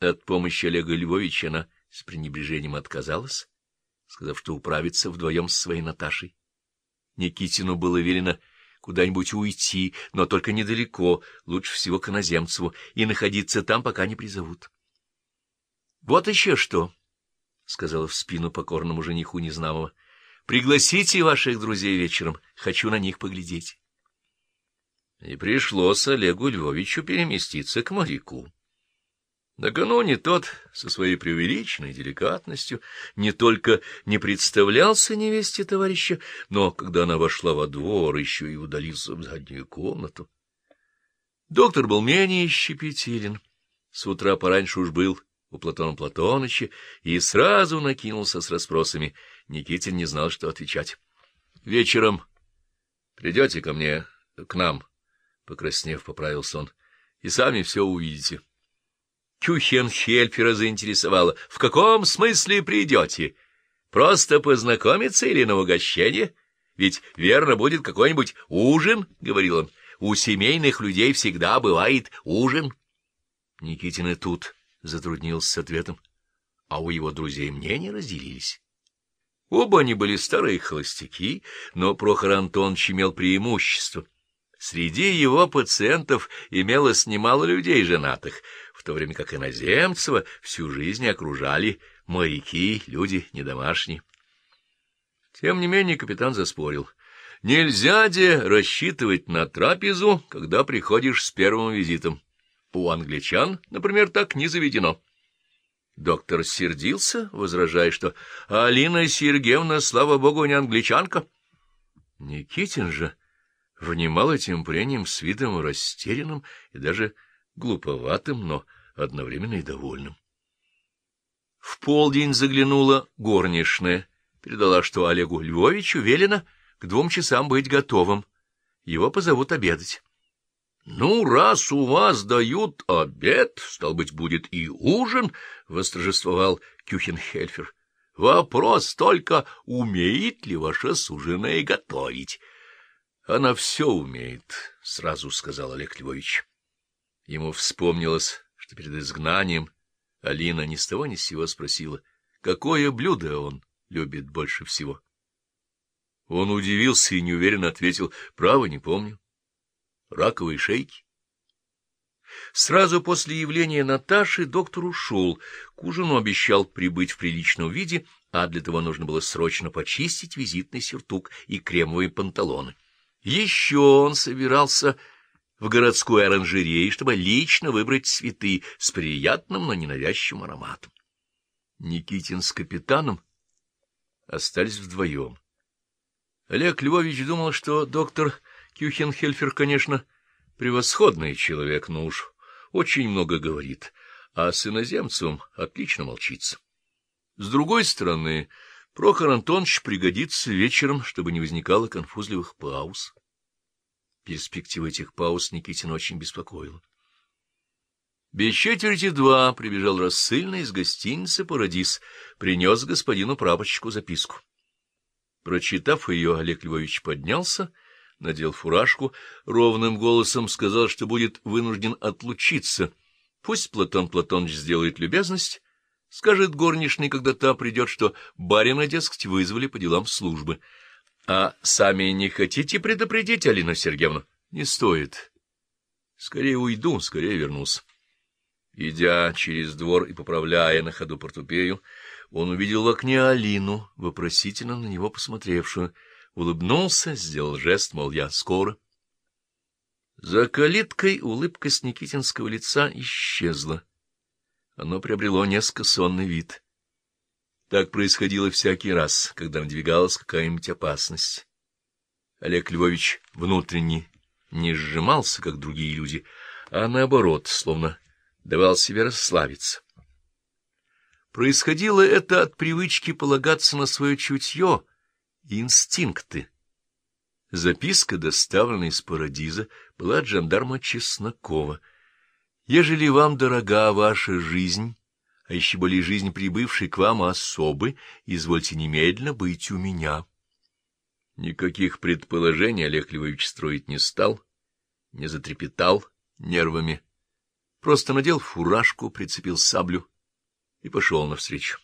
От помощи Олега Львовича она с пренебрежением отказалась, сказав, что управится вдвоем с своей Наташей. Никитину было велено куда-нибудь уйти, но только недалеко, лучше всего к иноземцеву, и находиться там, пока не призовут. — Вот еще что, — сказала в спину покорному жениху Незнамова. — Пригласите ваших друзей вечером, хочу на них поглядеть. И пришлось Олегу Львовичу переместиться к моряку. Накануне тот со своей преувеличенной деликатностью не только не представлялся невесте товарища, но, когда она вошла во двор, еще и удалился в заднюю комнату. Доктор был менее щепетилен. С утра пораньше уж был у Платона Платоныча и сразу накинулся с расспросами. Никитин не знал, что отвечать. — Вечером придете ко мне, к нам, — покраснев, поправился он, — и сами все увидите. — Кюхенхельфера заинтересовало. — В каком смысле придете? Просто познакомиться или на угощение? Ведь верно будет какой-нибудь ужин, — говорил он. У семейных людей всегда бывает ужин. Никитин и тут затруднился с ответом, а у его друзей мнения разделились. Оба они были старые холостяки, но Прохор Антонович имел преимущество. Среди его пациентов имелось немало людей женатых — в то время как иноземцева всю жизнь окружали моряки, люди недомашние. Тем не менее капитан заспорил. Нельзя де рассчитывать на трапезу, когда приходишь с первым визитом. У англичан, например, так не заведено. Доктор сердился, возражая, что Алина Сергеевна, слава богу, не англичанка. Никитин же внимал этим прением с видом растерянным и даже глуповатым, но одновременно и довольным. В полдень заглянула горничная, передала, что Олегу Львовичу велено к двум часам быть готовым. Его позовут обедать. — Ну, раз у вас дают обед, стал быть, будет и ужин, — восторжествовал Кюхенхельфер. — Вопрос только, умеет ли ваша суженая готовить? — Она все умеет, — сразу сказал Олег Львович. Ему вспомнилось, что перед изгнанием Алина ни с того ни с сего спросила, какое блюдо он любит больше всего. Он удивился и неуверенно ответил, право не помню. Раковые шейки. Сразу после явления Наташи доктор ушел. К ужину обещал прибыть в приличном виде, а для того нужно было срочно почистить визитный сюртук и кремовые панталоны. Еще он собирался в городской оранжерее, чтобы лично выбрать цветы с приятным, но ненавязчивым ароматом. Никитин с капитаном остались вдвоем. Олег Львович думал, что доктор Кюхенхельфер, конечно, превосходный человек, но уж очень много говорит, а с иноземцем отлично молчится. С другой стороны, Прохор Антонович пригодится вечером, чтобы не возникало конфузливых пауз. Перспектива этих пауз Никитин очень беспокоила. Без четверти два прибежал рассыльный из гостиницы «Парадис», принес господину прапорщику записку. Прочитав ее, Олег Львович поднялся, надел фуражку, ровным голосом сказал, что будет вынужден отлучиться. Пусть Платон Платоныч сделает любезность, скажет горничной, когда та придет, что барина, дескать, вызвали по делам службы. А сами не хотите предупредить Алину Сергеевну? Не стоит. Скорее уйду, скорее вернусь. Идя через двор и поправляя на ходу портупею, он увидел в окне Алину, вопросительно на него посмотревшую, улыбнулся, сделал жест, мол, я скоро. За калиткой улыбка с Никитинского лица исчезла. Оно приобрело несколько сонный вид. Так происходило всякий раз, когда надвигалась какая-нибудь опасность. Олег Львович внутренне не сжимался, как другие люди, а наоборот, словно давал себе расслабиться. Происходило это от привычки полагаться на свое чутье и инстинкты. Записка, доставленная из Парадиза, была от жандарма Чеснокова. «Ежели вам дорога ваша жизнь...» а еще более жизнь прибывшей к вам особы, извольте немедленно быть у меня. Никаких предположений Олег Львович строить не стал, не затрепетал нервами. просто надел фуражку, прицепил саблю и пошел навстречу.